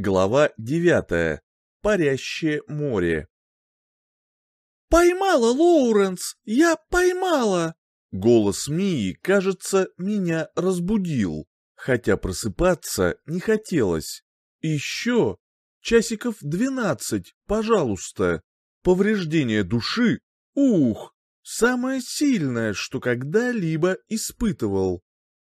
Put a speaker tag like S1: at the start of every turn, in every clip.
S1: Глава девятая. Парящее море.
S2: «Поймала, Лоуренс! Я поймала!»
S1: Голос Мии, кажется, меня разбудил, хотя просыпаться не хотелось. Еще часиков двенадцать, пожалуйста. Повреждение души, ух, самое сильное, что когда-либо испытывал.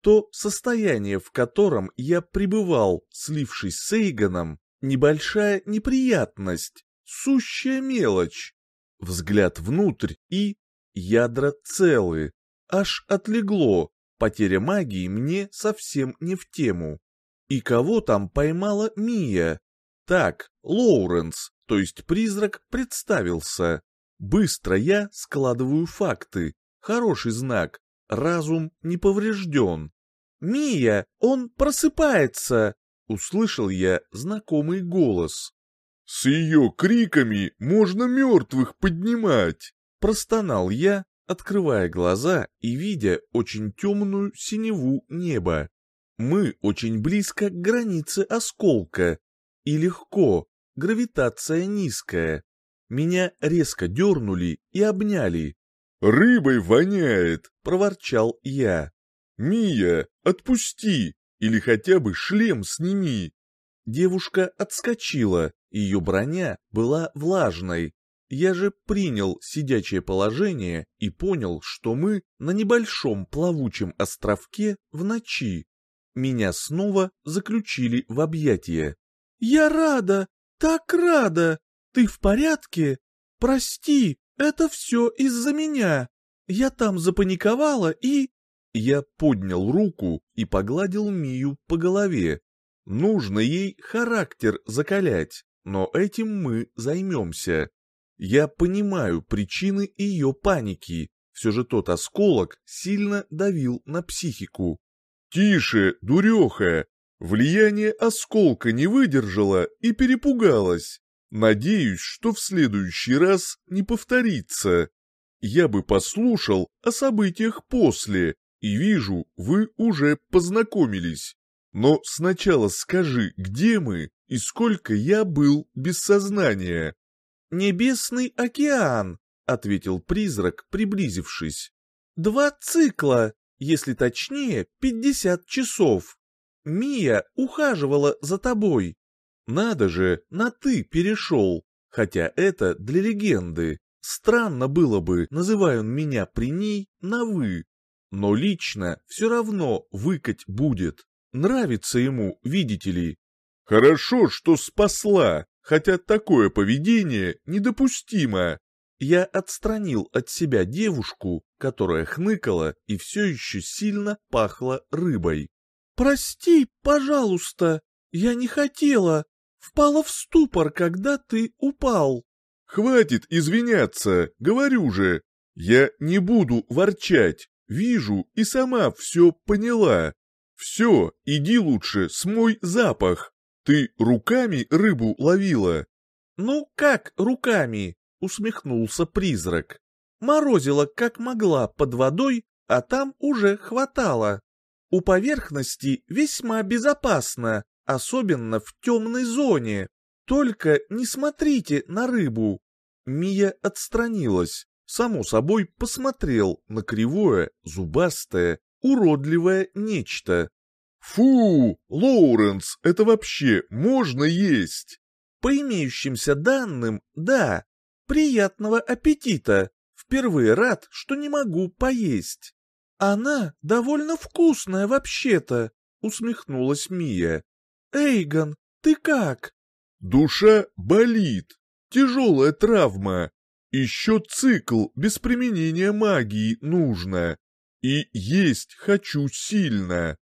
S1: То состояние, в котором я пребывал, слившись с Эйгоном, небольшая неприятность, сущая мелочь. Взгляд внутрь и... ядра целы. Аж отлегло, потеря магии мне совсем не в тему. И кого там поймала Мия? Так, Лоуренс, то есть призрак, представился. Быстро я складываю факты. Хороший знак. Разум не поврежден. «Мия, он просыпается!» — услышал я знакомый голос.
S3: «С ее криками можно мертвых поднимать!»
S1: — простонал я, открывая глаза и видя очень темную синеву неба. Мы очень близко к границе осколка. И легко, гравитация низкая. Меня резко дернули и обняли.
S3: «Рыбой воняет!»
S1: — проворчал я.
S3: «Мия, отпусти! Или хотя бы шлем сними!»
S1: Девушка отскочила, ее броня была влажной. Я же принял сидячее положение и понял, что мы на небольшом плавучем островке в ночи. Меня снова заключили в объятия.
S2: «Я рада, так рада! Ты в порядке? Прости, это все из-за меня. Я там запаниковала и...»
S1: Я поднял руку и погладил Мию по голове. Нужно ей характер закалять, но этим мы займемся. Я понимаю причины ее паники, все же тот осколок сильно давил на психику.
S3: «Тише, дуреха! Влияние осколка не выдержало и перепугалась. Надеюсь, что в следующий раз не повторится. Я бы послушал о событиях после, и вижу, вы уже познакомились. Но сначала скажи, где мы и сколько я был без сознания?»
S2: «Небесный океан», — ответил призрак, приблизившись. «Два цикла, если точнее, пятьдесят часов. Мия ухаживала за тобой. Надо же, на «ты» перешел, хотя это для легенды. Странно было бы, называя меня при ней на «вы» но лично все равно выкать будет. Нравится ему, видите ли.
S3: Хорошо, что спасла, хотя такое поведение недопустимо.
S1: Я отстранил от себя девушку, которая хныкала и все еще сильно пахла рыбой.
S2: «Прости, пожалуйста, я не хотела. Впала в ступор, когда ты упал».
S3: «Хватит извиняться, говорю же. Я не буду ворчать. Вижу и сама все поняла. Все, иди лучше, смой запах. Ты руками рыбу ловила?
S2: Ну как руками? Усмехнулся призрак. Морозила как могла под водой, а там уже хватало. У поверхности весьма безопасно, особенно в темной зоне. Только не смотрите на рыбу. Мия отстранилась само собой посмотрел на кривое, зубастое, уродливое нечто.
S3: «Фу, Лоуренс, это вообще можно есть?»
S2: «По имеющимся данным, да. Приятного аппетита. Впервые рад, что не могу поесть». «Она довольно вкусная вообще-то», — усмехнулась Мия. «Эйгон, ты как?»
S3: «Душа болит. Тяжелая травма. Еще цикл без применения магии нужно. И есть хочу сильно.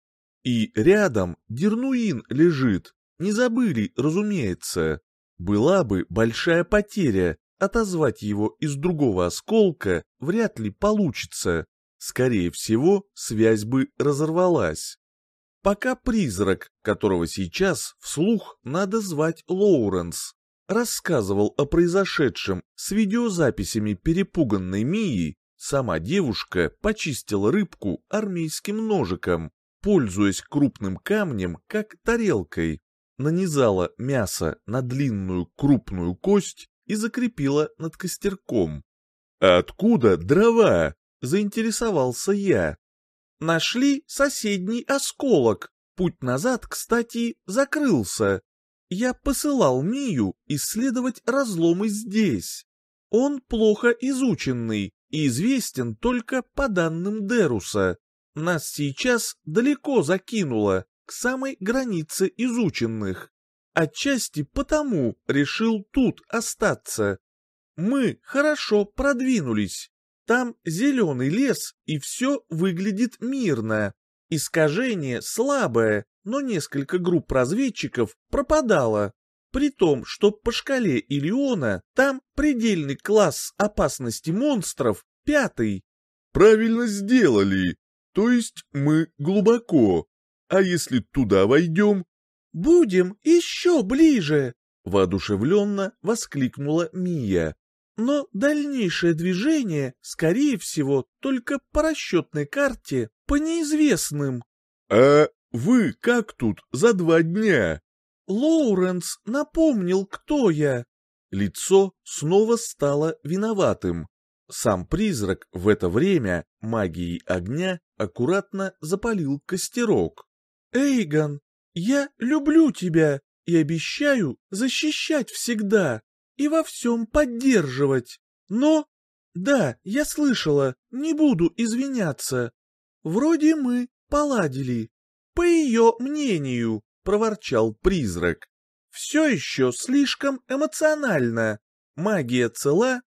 S1: И рядом Дернуин лежит. Не забыли, разумеется. Была бы большая потеря. Отозвать его из другого осколка вряд ли получится. Скорее всего, связь бы разорвалась. Пока призрак, которого сейчас вслух надо звать Лоуренс, рассказывал о произошедшем с видеозаписями перепуганной Мии, сама девушка почистила рыбку армейским ножиком, пользуясь крупным камнем как тарелкой. нанизала мясо на длинную крупную кость и закрепила над костерком. «А откуда дрова?» — заинтересовался я. «Нашли соседний осколок. Путь назад, кстати, закрылся. Я посылал Мию исследовать разломы здесь. Он плохо изученный и известен только по данным Деруса. Нас сейчас далеко закинуло, к самой границе изученных. Отчасти потому решил тут остаться. Мы хорошо продвинулись. Там зеленый лес, и все выглядит мирно. Искажение слабое, но несколько групп разведчиков пропадало. При том, что по шкале Илиона там предельный класс опасности монстров пятый.
S3: Правильно сделали. То есть мы глубоко. А если туда войдем?
S2: Будем еще ближе,
S1: воодушевленно воскликнула Мия.
S2: Но дальнейшее движение, скорее всего, только по расчетной карте, по неизвестным.
S3: А вы как тут за два дня?
S2: Лоуренс напомнил, кто я.
S1: Лицо снова стало виноватым. Сам призрак в это время магией огня аккуратно запалил костерок.
S2: «Эйгон, я люблю тебя и обещаю защищать всегда и во всем поддерживать. Но, да, я слышала, не буду извиняться. Вроде мы поладили. По ее мнению, проворчал призрак. Все еще слишком эмоционально. Магия цела?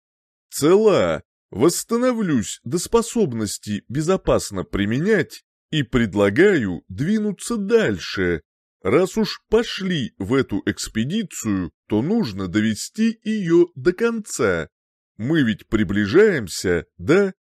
S3: Цела. Восстановлюсь до способности безопасно применять и предлагаю двинуться дальше. Раз уж пошли в эту экспедицию, то нужно довести ее до конца. Мы ведь приближаемся, да?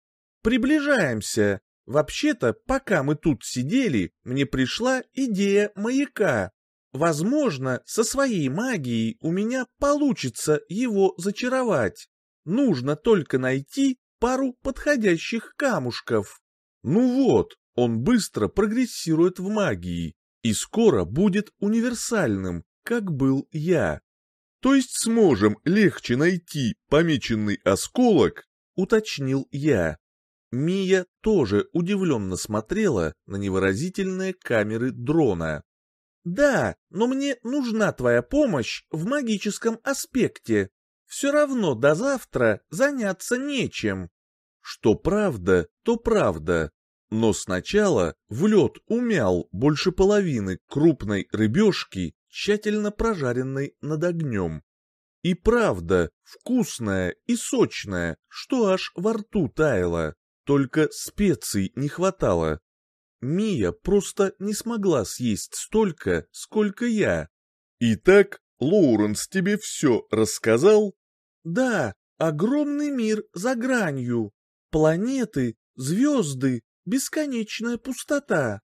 S2: Приближаемся. Вообще-то, пока мы тут сидели, мне пришла идея маяка. Возможно, со своей магией у меня получится его зачаровать. Нужно только найти пару подходящих камушков.
S1: Ну вот, он быстро прогрессирует в магии и скоро будет универсальным, как был я.
S3: То есть сможем легче найти помеченный осколок,
S1: уточнил я. Мия тоже удивленно смотрела на невыразительные камеры дрона.
S2: «Да, но мне нужна твоя помощь в магическом аспекте. Все равно до завтра заняться нечем».
S1: Что правда, то правда. Но сначала в лед умял больше половины крупной рыбешки, тщательно прожаренной над огнем. И правда, вкусная и сочная, что аж во рту таяло, только специй не хватало. Мия просто не смогла съесть столько, сколько я.
S3: «Итак, Лоуренс тебе все рассказал?»
S2: «Да, огромный мир за гранью, планеты, звезды, бесконечная пустота.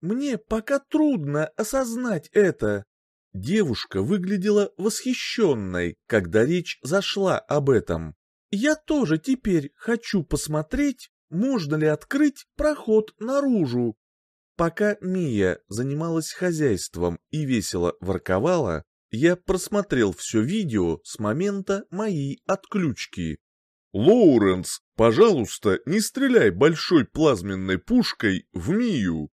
S2: Мне пока трудно осознать это.
S1: Девушка выглядела восхищенной, когда речь зашла об этом.
S2: Я тоже теперь хочу посмотреть, можно ли открыть проход наружу.
S1: Пока Мия занималась хозяйством и весело ворковала, я просмотрел все видео с момента моей отключки.
S3: «Лоуренс, пожалуйста, не стреляй большой плазменной пушкой в Мию!»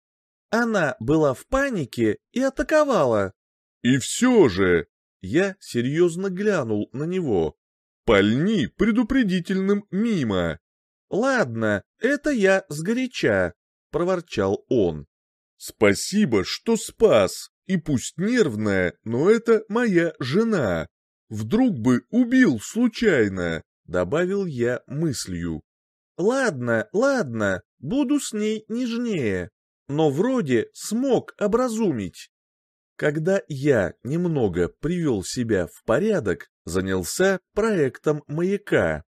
S2: Она была в панике и атаковала.
S3: «И все же...»
S1: Я серьезно глянул на него.
S3: «Пальни предупредительным мимо!»
S2: «Ладно, это я сгоряча», — проворчал он.
S3: «Спасибо, что спас, и пусть нервная, но это моя жена. Вдруг бы убил случайно»
S1: добавил я мыслью.
S2: Ладно, ладно, буду с ней нежнее, но вроде смог образумить.
S1: Когда я немного привел себя в порядок, занялся проектом маяка.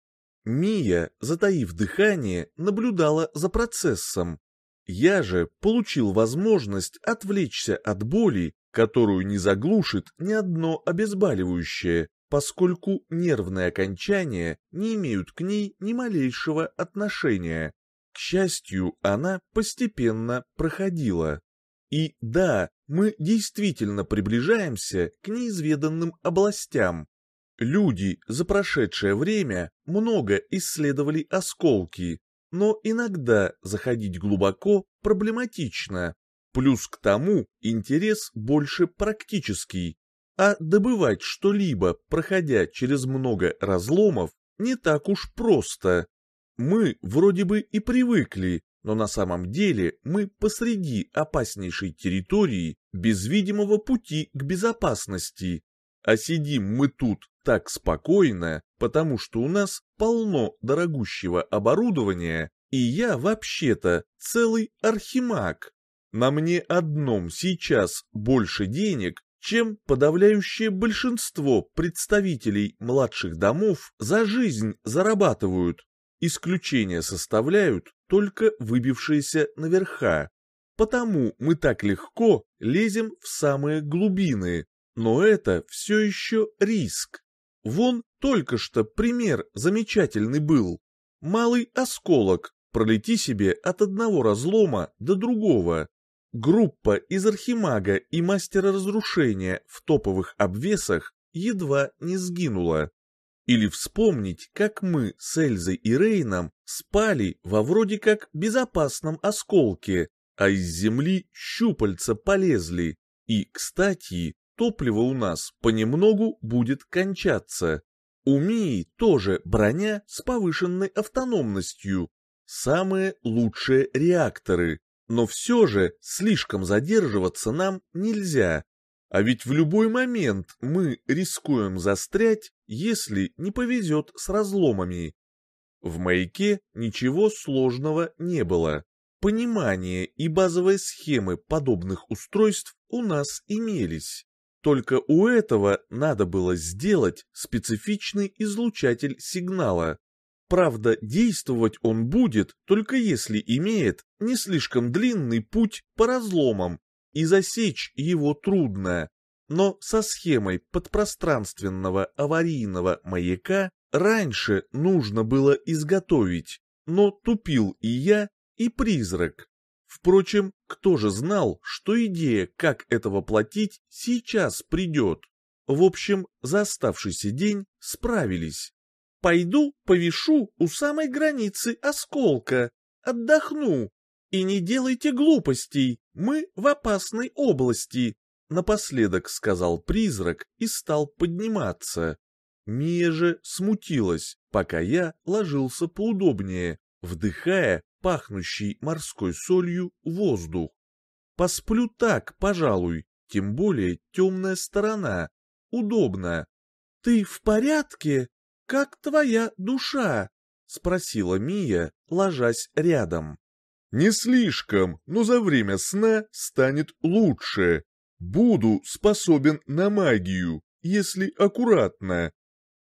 S1: Мия, затаив дыхание, наблюдала за процессом. Я же получил возможность отвлечься от боли, которую не заглушит ни одно обезболивающее, поскольку нервные окончания не имеют к ней ни малейшего отношения. К счастью, она постепенно проходила. И да, мы действительно приближаемся к неизведанным областям. Люди за прошедшее время много исследовали осколки, но иногда заходить глубоко проблематично. Плюс к тому интерес больше практический, а добывать что-либо, проходя через много разломов, не так уж просто. Мы вроде бы и привыкли, но на самом деле мы посреди опаснейшей территории без видимого пути к безопасности. А сидим мы тут так спокойно, потому что у нас полно дорогущего оборудования, и я вообще-то целый архимаг. На мне одном сейчас больше денег, чем подавляющее большинство представителей младших домов за жизнь зарабатывают. Исключения составляют только выбившиеся наверха. Потому мы так легко лезем в самые глубины, но это все еще риск. Вон только что пример замечательный был. Малый осколок, пролети себе от одного разлома до другого. Группа из Архимага и Мастера Разрушения в топовых обвесах едва не сгинула. Или вспомнить, как мы с Эльзой и Рейном спали во вроде как безопасном осколке, а из земли щупальца полезли. И, кстати, топливо у нас понемногу будет кончаться. У Мии тоже броня с повышенной автономностью. Самые лучшие реакторы. Но все же слишком задерживаться нам нельзя. А ведь в любой момент мы рискуем застрять, если не повезет с разломами. В маяке ничего сложного не было. Понимание и базовые схемы подобных устройств у нас имелись. Только у этого надо было сделать специфичный излучатель сигнала, Правда, действовать он будет, только если имеет не слишком длинный путь по разломам, и засечь его трудно. Но со схемой подпространственного аварийного маяка раньше нужно было изготовить, но тупил и я, и призрак. Впрочем, кто же знал, что идея, как это воплотить, сейчас придет? В общем, за оставшийся день справились. Пойду повешу у самой границы осколка, отдохну. И не делайте глупостей, мы в опасной области, напоследок сказал призрак и стал подниматься. Мия же смутилась, пока я ложился поудобнее, вдыхая пахнущий морской солью воздух. Посплю так, пожалуй, тем более темная сторона. Удобно. Ты в порядке? «Как твоя душа?» — спросила Мия, ложась рядом.
S3: «Не слишком, но за время сна станет лучше. Буду способен на магию, если аккуратно.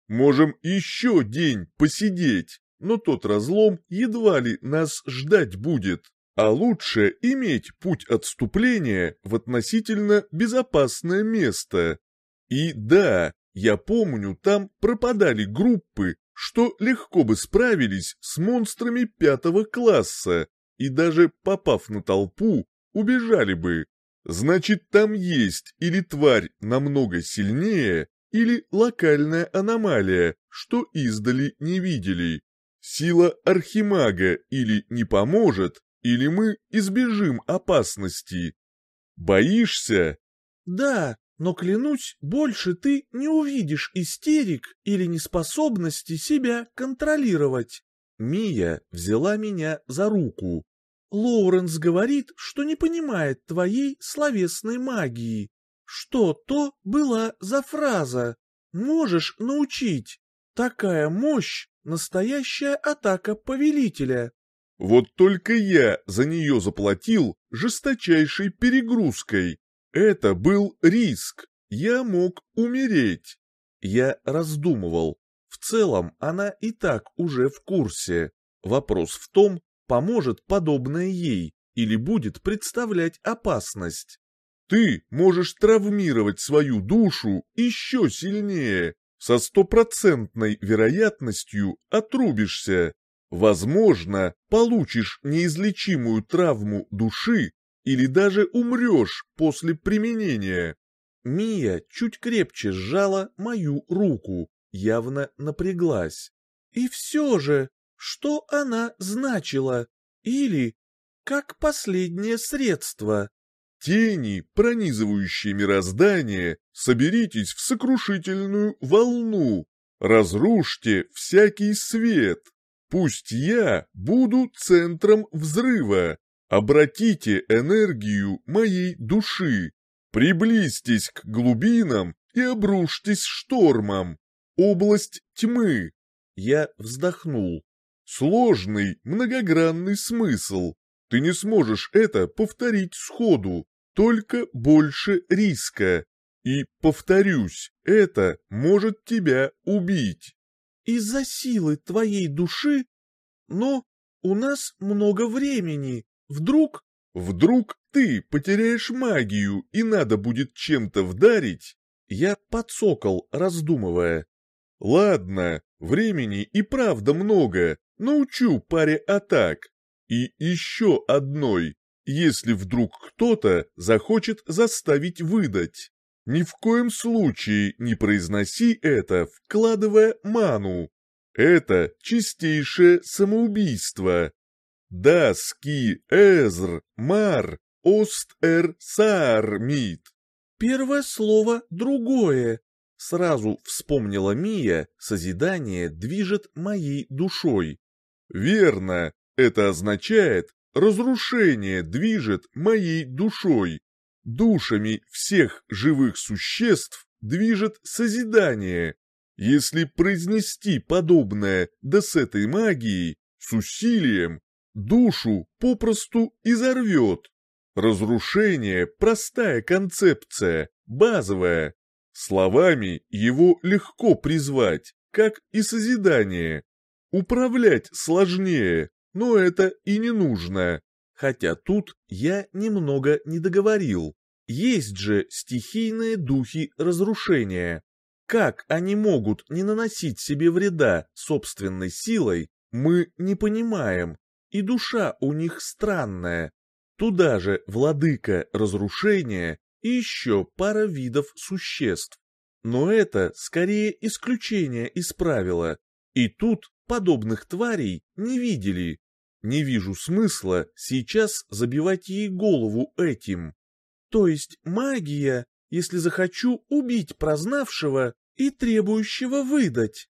S3: Можем еще день посидеть, но тот разлом едва ли нас ждать будет. А лучше иметь путь отступления в относительно безопасное место. И да, я помню, там пропадали группы, что легко бы справились с монстрами пятого класса, и даже попав на толпу, убежали бы. Значит, там есть или тварь намного сильнее, или локальная аномалия, что издали не видели. Сила архимага или не поможет, или мы избежим опасности. Боишься?
S2: Да, но, клянусь, больше ты не увидишь истерик или неспособности себя контролировать. Мия взяла меня за руку. Лоуренс говорит, что не понимает твоей словесной магии. Что то была за фраза? Можешь научить? Такая мощь — настоящая атака повелителя.
S3: Вот только я за нее заплатил жесточайшей перегрузкой. Это был риск. Я мог умереть. Я раздумывал. В целом она и так уже в курсе. Вопрос в том, поможет подобное ей или будет представлять опасность. Ты можешь травмировать свою душу еще сильнее. Со стопроцентной вероятностью отрубишься. Возможно, получишь неизлечимую травму души или даже умрешь после применения.
S1: Мия чуть крепче сжала мою руку, явно напряглась. И все же, что она значила? Или как последнее средство?
S3: Тени, пронизывающие мироздание, соберитесь в сокрушительную волну, разрушьте всякий свет. Пусть я буду центром взрыва. Обратите энергию моей души. Приблизьтесь к глубинам и обрушьтесь штормом. Область тьмы.
S1: Я вздохнул.
S3: Сложный, многогранный смысл. Ты не сможешь это повторить сходу, только больше риска. И, повторюсь, это может тебя убить.
S1: Из-за силы твоей души? Но у нас много времени. Вдруг...
S3: Вдруг ты потеряешь магию и надо будет чем-то вдарить?
S1: Я подсокол, раздумывая.
S3: Ладно, времени и правда много. Научу паре атак. И еще одной, если вдруг кто-то захочет заставить выдать. Ни в коем случае не произноси это, вкладывая ману. Это чистейшее самоубийство. Даски эзр мар ост-эр саармит.
S1: Первое слово другое. Сразу вспомнила Мия, созидание движет моей душой.
S3: Верно, это означает, разрушение движет моей душой. Душами всех живых существ движет созидание. Если произнести подобное да с этой магией, с усилием, душу попросту изорвет. Разрушение – простая концепция, базовая. Словами его легко призвать, как и созидание. Управлять сложнее, но это и не нужно.
S1: Хотя тут я немного не договорил. Есть же стихийные духи разрушения. Как они могут не наносить себе вреда собственной силой, мы не понимаем, и душа у них странная. Туда же владыка разрушения и еще пара видов существ. Но это скорее исключение из правила, и тут подобных тварей не видели. Не вижу смысла сейчас забивать ей голову этим. То есть магия, если захочу убить прознавшего и требующего выдать.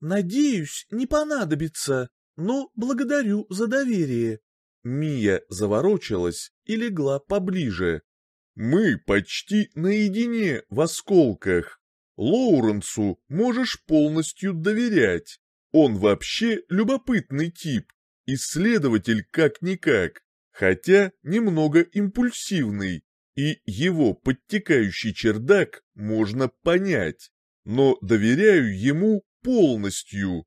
S1: Надеюсь, не понадобится, но благодарю за доверие. Мия заворочилась и легла поближе.
S3: Мы почти наедине в осколках. Лоуренсу можешь полностью доверять. Он вообще любопытный тип, исследователь как-никак, хотя немного импульсивный, и его подтекающий чердак можно понять, но доверяю ему полностью.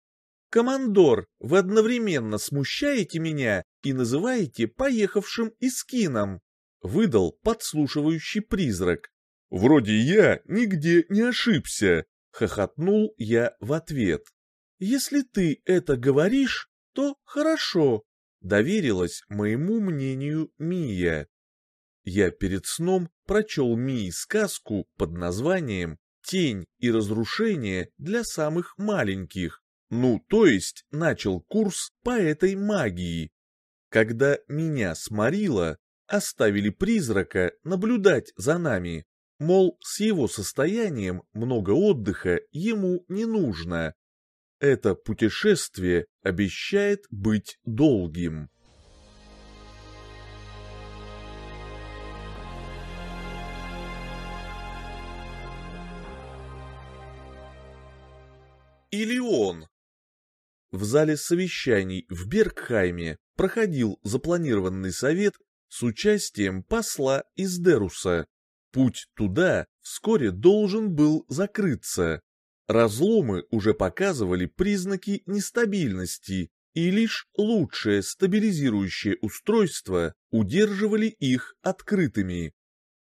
S1: «Командор, вы одновременно смущаете меня и называете поехавшим Искином», выдал подслушивающий призрак.
S3: «Вроде я нигде не ошибся», —
S1: хохотнул я в ответ. «Если ты это говоришь, то хорошо», — доверилась моему мнению Мия. Я перед сном прочел Мии сказку под названием «Тень и разрушение для самых маленьких», ну, то есть начал курс по этой магии. Когда меня сморило, оставили призрака наблюдать за нами, мол, с его состоянием много отдыха ему не нужно. Это путешествие обещает быть долгим. Или он? В зале совещаний в Бергхайме проходил запланированный совет с участием посла из Деруса. Путь туда вскоре должен был закрыться. Разломы уже показывали признаки нестабильности, и лишь лучшее стабилизирующее устройство удерживали их открытыми.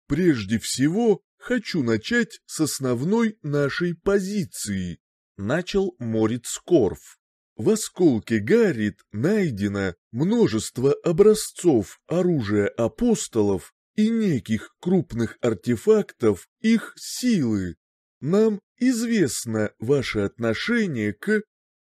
S3: «Прежде всего, хочу начать с основной нашей позиции», —
S1: начал Мориц Корф.
S3: в осколке Гаррит найдено множество образцов оружия апостолов и неких крупных артефактов их силы. Нам известно ваше отношение к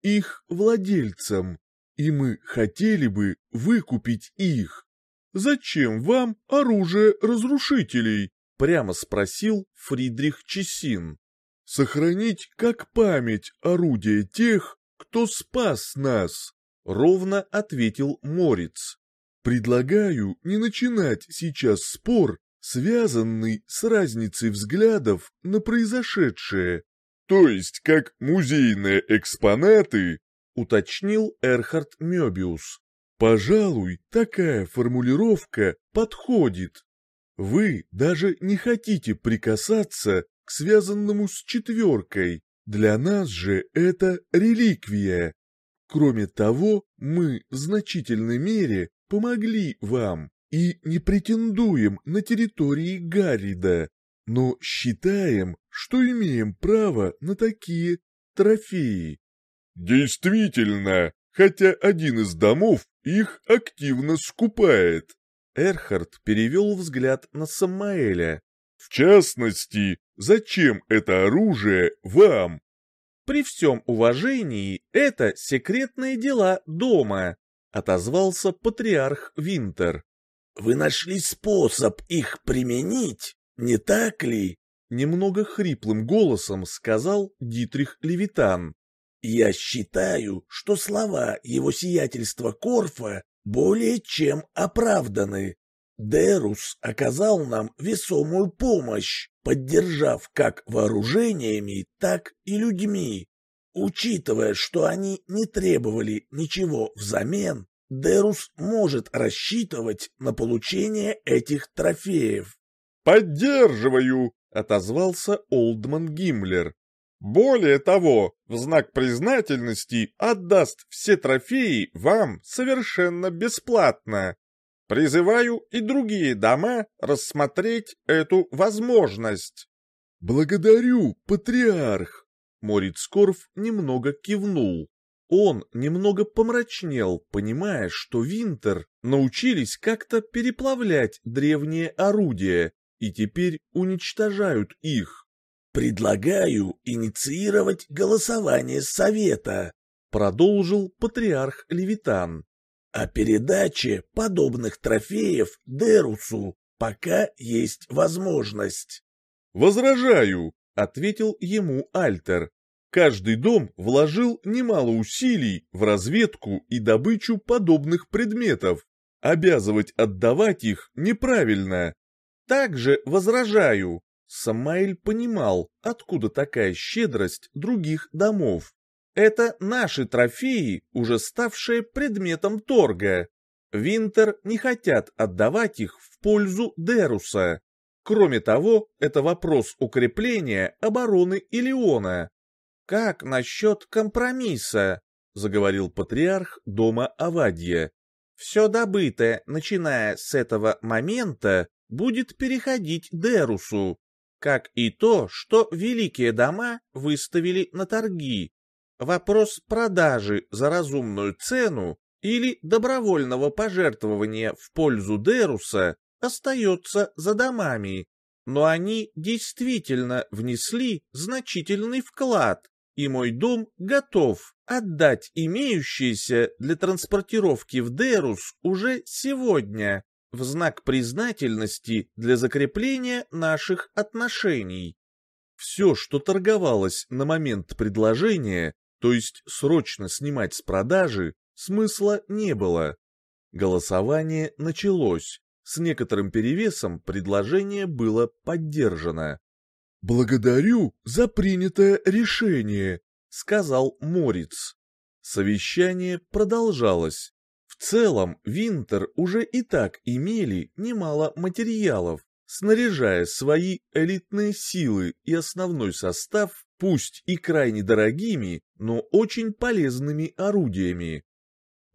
S3: их владельцам, и мы хотели бы выкупить их. Зачем вам оружие разрушителей? Прямо спросил Фридрих Чесин. Сохранить как память орудие тех, кто спас нас, ровно ответил Морец. Предлагаю не начинать сейчас спор, связанный с разницей взглядов на произошедшее. То есть как музейные экспонаты, уточнил Эрхард Мёбиус. Пожалуй, такая формулировка подходит. Вы даже не хотите прикасаться к связанному с четверкой. Для нас же это реликвия. Кроме того, мы в значительной мере помогли вам и не претендуем на территории Гаррида, но считаем, что имеем право на такие трофеи. Действительно, хотя один из домов их активно скупает. Эрхард перевел взгляд на Самаэля. В частности, зачем это оружие вам?
S2: При всем уважении, это секретные дела дома, отозвался патриарх Винтер.
S4: Вы нашли способ их применить, не так ли?
S2: Немного хриплым голосом сказал Дитрих Левитан.
S4: Я считаю, что слова его сиятельства Корфа более чем оправданы. Дерус оказал нам весомую помощь, поддержав как вооружениями, так и людьми. Учитывая, что они не требовали ничего взамен, Дерус может рассчитывать на получение этих трофеев.
S3: «Поддерживаю!» — отозвался Олдман Гиммлер. Более того, в знак признательности отдаст все трофеи вам совершенно бесплатно. Призываю и другие дома рассмотреть эту возможность. Благодарю, патриарх.
S2: Морицкорф немного кивнул. Он немного помрачнел, понимая, что Винтер научились как-то переплавлять древние орудия и теперь уничтожают их.
S4: «Предлагаю инициировать голосование совета», — продолжил патриарх Левитан. «О передаче подобных трофеев Дерусу, пока есть возможность».
S3: «Возражаю», — ответил ему Альтер. Каждый дом вложил немало усилий в разведку и добычу подобных предметов. Обязывать отдавать их неправильно.
S2: Также возражаю, Самаэль понимал, откуда такая щедрость других домов. Это наши трофеи, уже ставшие предметом торга. Винтер не хотят отдавать их в пользу Деруса. Кроме того, это вопрос укрепления обороны Илиона. «Как насчет компромисса?» — заговорил патриарх дома Авадья. «Все добытое, начиная с этого момента, будет переходить Дерусу как и то, что великие дома выставили на торги. Вопрос продажи за разумную цену или добровольного пожертвования в пользу Деруса остается за домами, но они действительно внесли значительный вклад, и мой дом готов отдать имеющиеся для транспортировки в Дерус уже сегодня в знак признательности для закрепления наших отношений. Все, что торговалось на момент предложения, то есть срочно снимать с продажи, смысла не было. Голосование началось. С некоторым перевесом предложение было поддержано.
S3: «Благодарю за принятое решение», — сказал Морец. Совещание продолжалось
S2: целом, Винтер уже и так имели немало материалов, снаряжая свои элитные силы и основной состав, пусть и крайне дорогими, но очень полезными орудиями.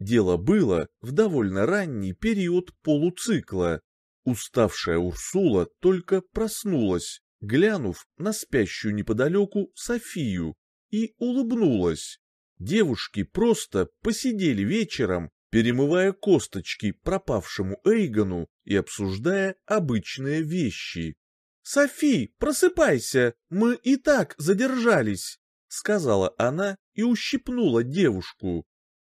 S2: Дело было в довольно ранний период полуцикла. Уставшая Урсула только проснулась, глянув на спящую неподалеку Софию, и улыбнулась.
S1: Девушки просто посидели вечером, перемывая косточки пропавшему Эйгону и обсуждая обычные вещи. «Софи, просыпайся, мы и так задержались», — сказала она и ущипнула девушку.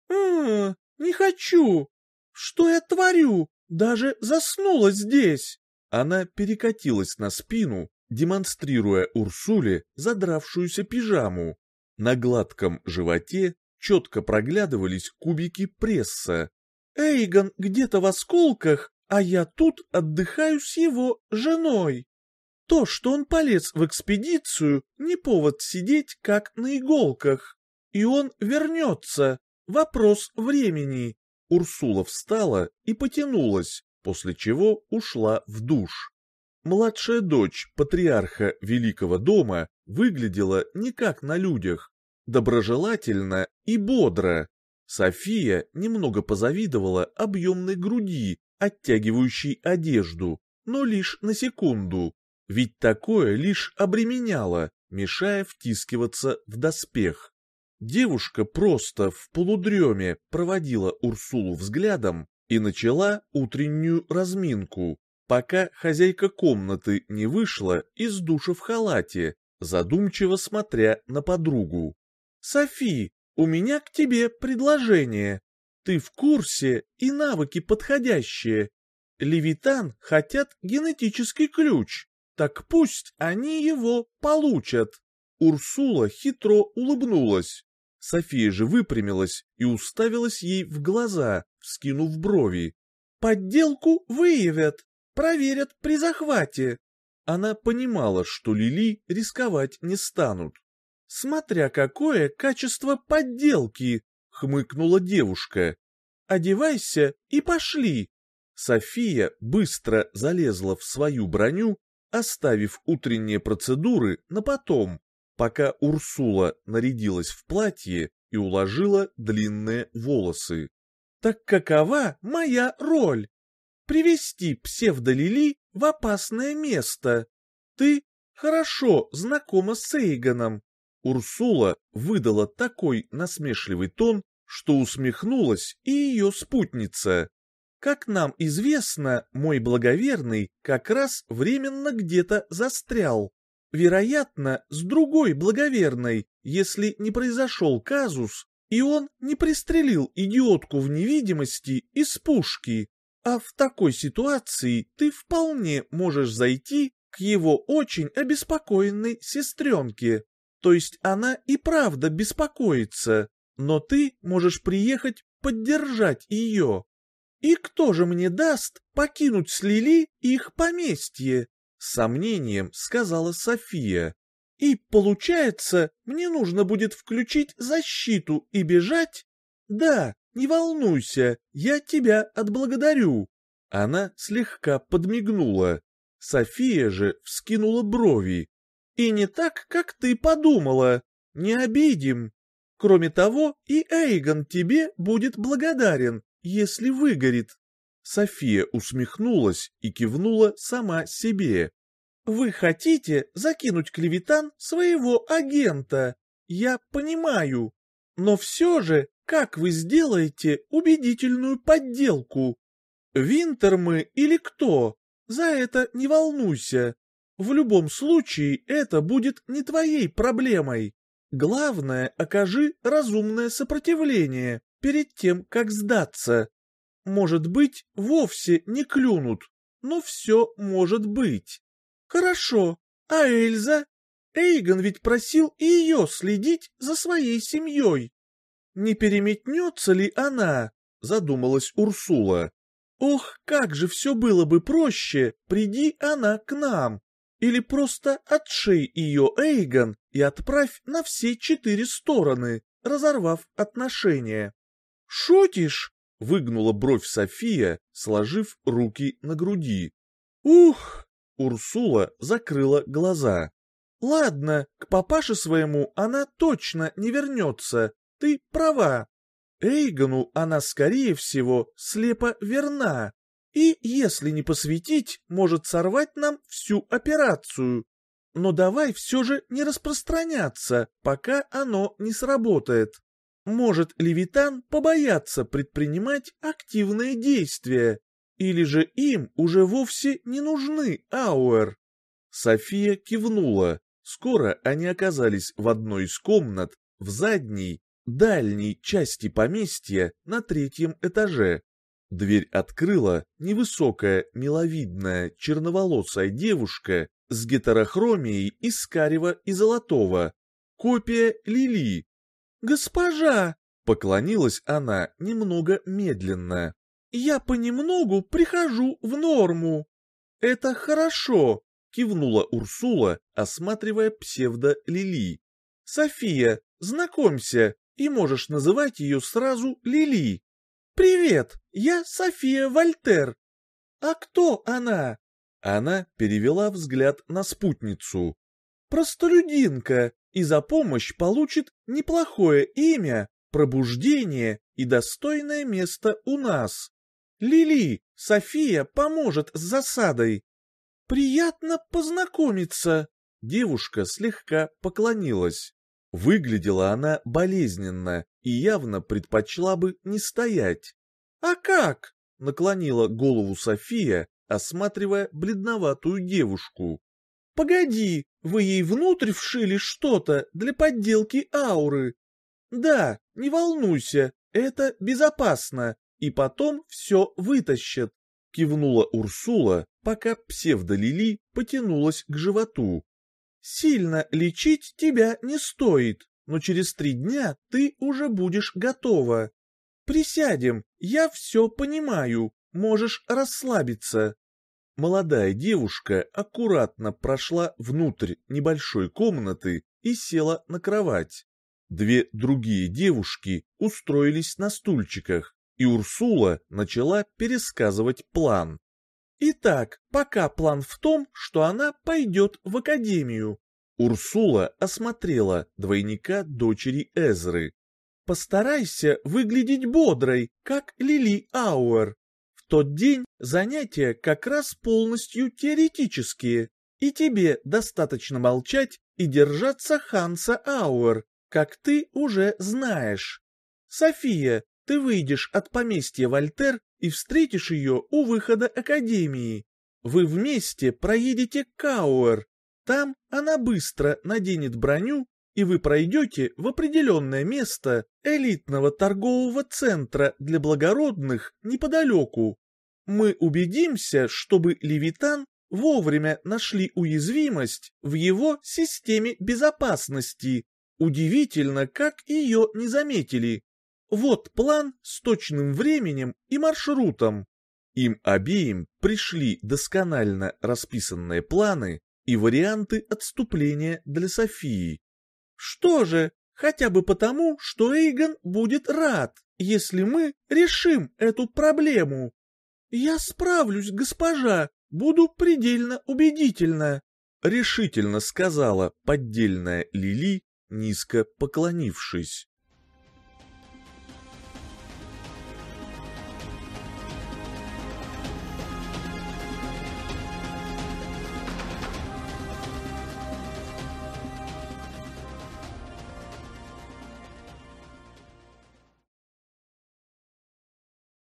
S1: «М-м, не хочу. Что я творю? Даже заснула здесь». Она перекатилась на спину, демонстрируя Урсуле задравшуюся пижаму. На гладком животе четко проглядывались кубики пресса. «Эйгон где-то в осколках, а я тут отдыхаю с его женой. То, что он полез в экспедицию, не повод сидеть как на иголках. И он вернется. Вопрос времени». Урсула встала и потянулась, после чего ушла в душ. Младшая дочь патриарха Великого дома выглядела не как на людях, доброжелательно и бодро. София немного позавидовала объемной груди, оттягивающей одежду, но лишь на секунду, ведь такое лишь обременяло, мешая втискиваться в доспех. Девушка просто в полудреме проводила Урсулу взглядом и начала утреннюю разминку, пока хозяйка комнаты не вышла из душа в халате, задумчиво смотря на подругу. «Софи, у меня к тебе предложение. Ты в курсе и навыки подходящие. Левитан хотят генетический ключ, так пусть они его получат». Урсула хитро улыбнулась. София же выпрямилась и уставилась ей в глаза, вскинув брови. «Подделку выявят, проверят при захвате». Она понимала, что Лили рисковать не станут. «Смотря какое качество подделки!» — хмыкнула девушка. «Одевайся и пошли!» София быстро залезла в свою броню, оставив утренние процедуры на потом пока Урсула нарядилась в платье и уложила длинные волосы. «Так какова моя роль? Привести псевдолили в опасное место. Ты хорошо знакома с Эйгоном». Урсула выдала такой насмешливый тон, что усмехнулась и ее спутница. Как нам известно, мой благоверный как раз временно где-то застрял. Вероятно, с другой благоверной, если не произошел казус, и он не пристрелил идиотку в невидимости из пушки. А в такой ситуации ты вполне можешь зайти к его очень обеспокоенной сестренке. То есть она и правда беспокоится, но ты можешь приехать поддержать ее. И кто же мне даст покинуть с Лили их поместье? сомнением сказала София. И получается, мне нужно будет включить защиту и бежать? Да, не волнуйся, я тебя отблагодарю. Она слегка подмигнула. София же вскинула брови. И не так, как ты подумала. Не обидим. Кроме того, и Эйгон тебе будет благодарен, если выгорит. София усмехнулась и кивнула сама себе. «Вы хотите закинуть клеветан своего агента? Я понимаю. Но все же, как вы сделаете убедительную подделку? Винтер мы или кто? За это не волнуйся. В любом случае это будет не твоей проблемой. Главное, окажи разумное сопротивление перед тем, как сдаться. Может быть, вовсе не клюнут, но все может быть. Хорошо, а Эльза? Эйгон ведь просил и ее следить за своей семьей. Не переметнется ли она? Задумалась Урсула. Ох, как же все было бы проще, приди она к нам. Или просто отшей ее, Эйгон, и отправь на все четыре стороны, разорвав отношения. Шутишь? Выгнула бровь София, сложив руки на груди. Ух! Урсула закрыла глаза. Ладно, к папаше своему она точно не вернется, ты права. Эйгону она, скорее всего, слепо верна. И, если не посвятить, может сорвать нам всю операцию. Но давай все же не распространяться, пока оно не сработает.
S2: Может, Левитан побояться предпринимать активные действия, или же им уже вовсе не нужны Ауэр?
S1: София кивнула. Скоро они оказались в одной из комнат, в задней, дальней части поместья на третьем этаже. Дверь открыла невысокая, миловидная, черноволосая девушка с гетерохромией из карева и золотого. Копия Лили.
S2: «Госпожа!»
S1: — поклонилась она немного медленно.
S2: «Я понемногу прихожу в норму».
S1: «Это хорошо», — кивнула Урсула, осматривая псевдо-Лили.
S2: «София, знакомься, и можешь называть ее сразу Лили. Привет, я София Вольтер. А кто она?»
S1: Она перевела взгляд на спутницу.
S2: «Простолюдинка, и за помощь получит неплохое имя, пробуждение и достойное место у нас. Лили, София поможет с засадой. Приятно познакомиться.
S1: Девушка слегка поклонилась. Выглядела она болезненно и явно предпочла бы не стоять.
S2: «А как?»
S1: — наклонила голову София, осматривая бледноватую девушку.
S2: «Погоди, вы ей внутрь вшили что-то для подделки ауры?» «Да, не волнуйся, это безопасно, и потом все вытащат», — кивнула Урсула, пока псевдолили потянулась к животу. «Сильно лечить тебя не стоит, но через три дня ты уже будешь готова. Присядем, я все понимаю, можешь расслабиться».
S1: Молодая девушка аккуратно прошла внутрь небольшой комнаты и села на кровать. Две другие девушки устроились на стульчиках, и Урсула начала пересказывать план.
S2: Итак, пока план в том, что она пойдет в академию.
S1: Урсула осмотрела двойника дочери Эзры.
S2: Постарайся выглядеть бодрой, как Лили Ауэр тот день занятия как раз полностью теоретические, и тебе достаточно молчать и держаться Ханса Ауэр, как ты уже знаешь. София, ты выйдешь от поместья Вольтер и встретишь ее у выхода Академии. Вы вместе проедете к Ауэр. Там она быстро наденет броню, и вы пройдете в определенное место элитного торгового центра для благородных неподалеку. Мы убедимся, чтобы Левитан вовремя нашли уязвимость в его системе безопасности. Удивительно, как ее не заметили. Вот план с точным временем и маршрутом.
S1: Им обеим пришли досконально расписанные планы и варианты отступления для Софии.
S2: Что же, хотя бы потому, что Эйгон будет рад, если мы решим эту проблему. Я справлюсь, госпожа, буду предельно убедительна,
S1: решительно сказала поддельная Лили, низко поклонившись.